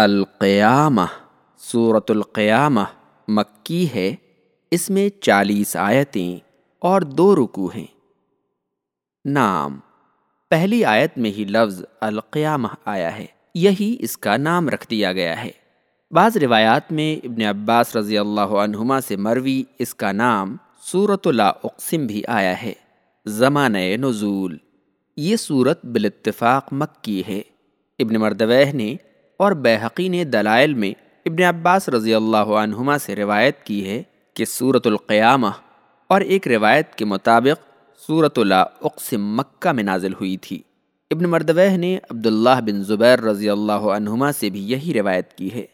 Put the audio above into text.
القیامہ صورت القیامہ مکی ہے، اس میں چالیس آیتیں اور دو رکو ہیں۔ نام پہلی آیت میں ہی لفظ القیامہ آیا ہے، یہی اس کا نام رکھ دیا گیا ہے۔ بعض روایات میں ابن عباس رضی اللہ عنہما سے مروی اس کا نام صورت لا اقسم بھی آیا ہے زمانۂ نزول۔ یہ صورت بالاتفاق مکی ہے۔ ابن مردوہ نے اور بحقی نے دلائل میں ابن عباس رضی اللہ عنہما سے روایت کی ہے کہ صورت القیامہ اور ایک روایت کے مطابق صورت لا اقسم مکہ میں نازل ہوئی تھی۔ ابن مردوہ نے عبداللہ بن زبیر رضی اللہ عنہما سے بھی یہی روایت کی ہے۔